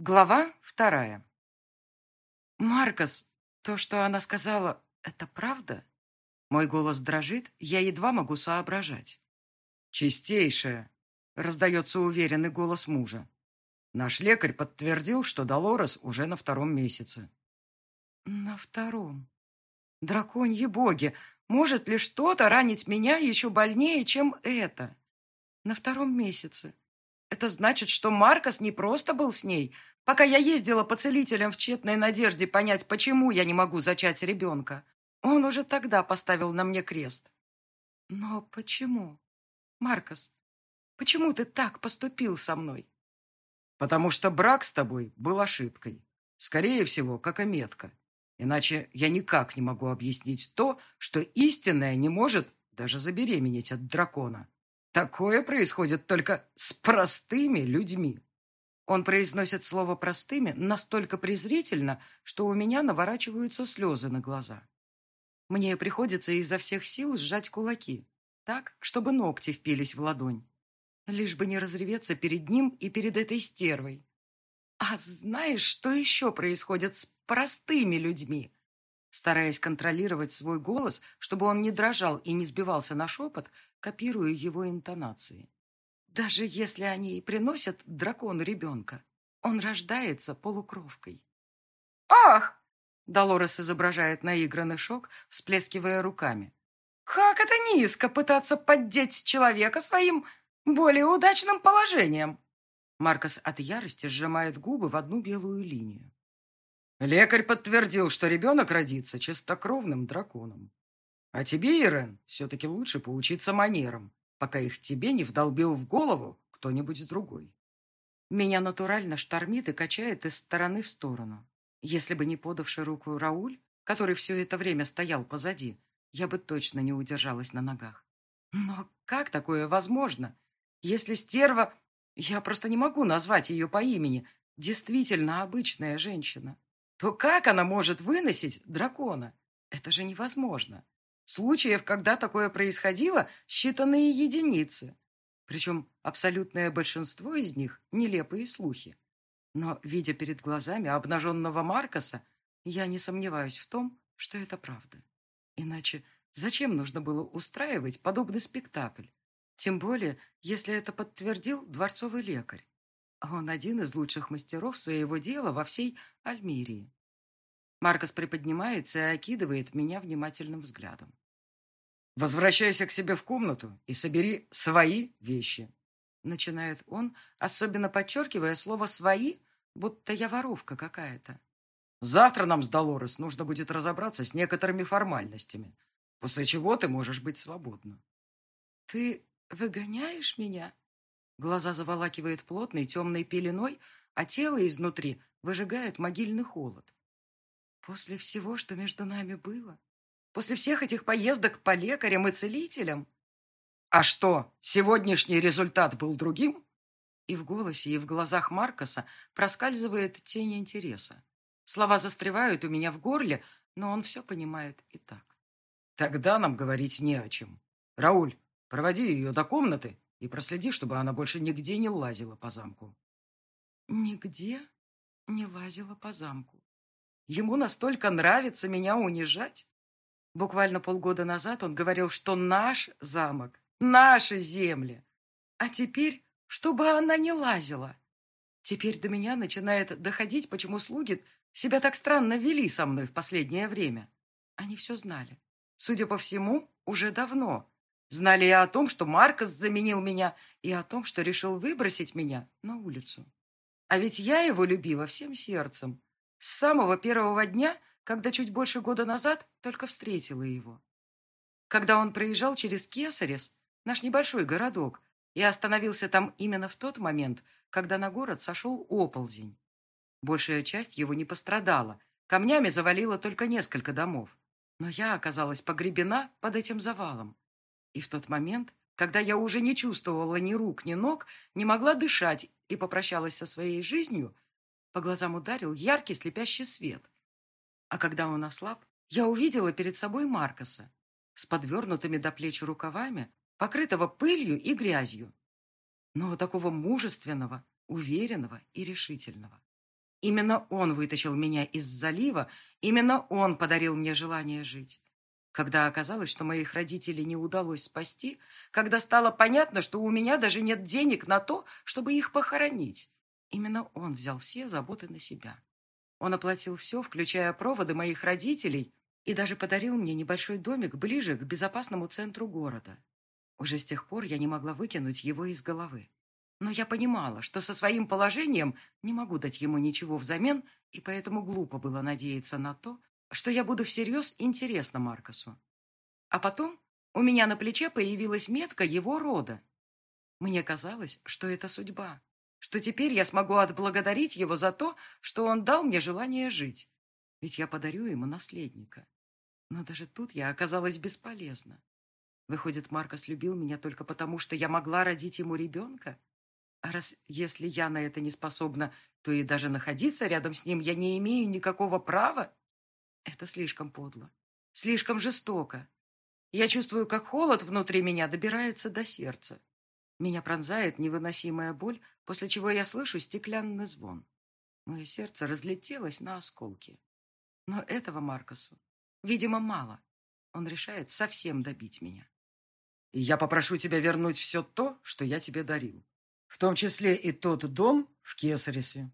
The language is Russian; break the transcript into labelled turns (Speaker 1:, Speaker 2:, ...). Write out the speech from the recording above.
Speaker 1: Глава вторая. «Маркос, то, что она сказала, это правда?» Мой голос дрожит, я едва могу соображать. «Чистейшая!» — раздается уверенный голос мужа. Наш лекарь подтвердил, что Долорес уже на втором месяце. «На втором? Драконьи боги! Может ли что-то ранить меня еще больнее, чем это? На втором месяце. Это значит, что Маркос не просто был с ней, пока я ездила по целителям в тщетной надежде понять, почему я не могу зачать ребенка. Он уже тогда поставил на мне крест. Но почему? Маркос, почему ты так поступил со мной?
Speaker 2: Потому что брак с тобой был ошибкой. Скорее всего, как и метка. Иначе я никак не могу объяснить то, что истинное не может даже забеременеть от дракона. Такое происходит только с простыми людьми.
Speaker 1: Он произносит слово «простыми» настолько презрительно, что у меня наворачиваются слезы на глаза. Мне приходится изо всех сил сжать кулаки, так, чтобы ногти впились в ладонь. Лишь бы не разреветься перед ним и перед этой стервой. А знаешь, что еще происходит с простыми людьми? Стараясь контролировать свой голос, чтобы он не дрожал и не сбивался на шепот, копирую его интонации. Даже если они и приносят дракону ребенка, он рождается полукровкой. «Ах!» — Долорес изображает наигранный шок, всплескивая руками. «Как это низко пытаться поддеть человека своим более удачным положением!» Маркос от ярости сжимает губы в одну белую линию.
Speaker 2: Лекарь подтвердил, что ребенок родится чистокровным драконом. А тебе, Ирен, все-таки лучше поучиться манерам, пока их тебе не вдолбил в голову кто-нибудь другой.
Speaker 1: Меня натурально штормит и качает из стороны в сторону. Если бы не подавший руку Рауль, который все это время стоял позади, я бы точно не удержалась на ногах. Но как такое возможно? Если стерва... Я просто не могу назвать ее по имени. Действительно обычная женщина. То как она может выносить дракона? Это же невозможно. Случаев, когда такое происходило, считанные единицы. Причем абсолютное большинство из них – нелепые слухи. Но, видя перед глазами обнаженного Маркоса, я не сомневаюсь в том, что это правда. Иначе зачем нужно было устраивать подобный спектакль? Тем более, если это подтвердил дворцовый лекарь. Он один из лучших мастеров своего дела во всей Альмирии. Маркос приподнимается и окидывает меня внимательным взглядом.
Speaker 2: «Возвращайся к себе в комнату и собери свои вещи»,
Speaker 1: начинает он, особенно подчеркивая слово «свои», будто я воровка какая-то.
Speaker 2: «Завтра нам с Долорес нужно будет разобраться с некоторыми формальностями, после чего ты можешь быть свободна».
Speaker 1: «Ты выгоняешь меня?» Глаза заволакивает плотной темной пеленой, а тело изнутри выжигает могильный холод. После всего, что между нами было? После всех этих поездок по лекарям и целителям?
Speaker 2: А что, сегодняшний результат был другим?
Speaker 1: И в голосе, и в глазах Маркоса проскальзывает тень интереса. Слова застревают у меня в горле, но он все понимает и так.
Speaker 2: Тогда нам говорить не о чем. Рауль, проводи ее до комнаты и проследи, чтобы она больше нигде не лазила по замку.
Speaker 1: Нигде не лазила по замку. Ему настолько нравится меня унижать? Буквально полгода назад он говорил, что наш замок, наши земли. А теперь, чтобы она не лазила. Теперь до меня начинает доходить, почему слуги себя так странно вели со мной в последнее время. Они все знали. Судя по всему, уже давно. Знали и о том, что Маркос заменил меня, и о том, что решил выбросить меня на улицу. А ведь я его любила всем сердцем. С самого первого дня, когда чуть больше года назад только встретила его. Когда он проезжал через Кесарес, наш небольшой городок, и остановился там именно в тот момент, когда на город сошел оползень. Большая часть его не пострадала, камнями завалило только несколько домов. Но я оказалась погребена под этим завалом. И в тот момент, когда я уже не чувствовала ни рук, ни ног, не могла дышать и попрощалась со своей жизнью, по глазам ударил яркий слепящий свет. А когда он ослаб, я увидела перед собой Маркоса с подвернутыми до плеч рукавами, покрытого пылью и грязью, но такого мужественного, уверенного и решительного. Именно он вытащил меня из залива, именно он подарил мне желание жить. Когда оказалось, что моих родителей не удалось спасти, когда стало понятно, что у меня даже нет денег на то, чтобы их похоронить, именно он взял все заботы на себя. Он оплатил все, включая проводы моих родителей, и даже подарил мне небольшой домик ближе к безопасному центру города. Уже с тех пор я не могла выкинуть его из головы. Но я понимала, что со своим положением не могу дать ему ничего взамен, и поэтому глупо было надеяться на то, что я буду всерьез интересна Маркосу. А потом у меня на плече появилась метка его рода. Мне казалось, что это судьба, что теперь я смогу отблагодарить его за то, что он дал мне желание жить, ведь я подарю ему наследника. Но даже тут я оказалась бесполезна. Выходит, Маркос любил меня только потому, что я могла родить ему ребенка? А раз если я на это не способна, то и даже находиться рядом с ним я не имею никакого права? Это слишком подло, слишком жестоко. Я чувствую, как холод внутри меня добирается до сердца. Меня пронзает невыносимая боль, после чего я слышу стеклянный звон. Мое сердце разлетелось на осколки. Но этого Маркосу, видимо, мало. Он решает совсем добить меня.
Speaker 2: И я попрошу тебя вернуть все то, что я тебе дарил. В том числе и тот дом в Кесарисе.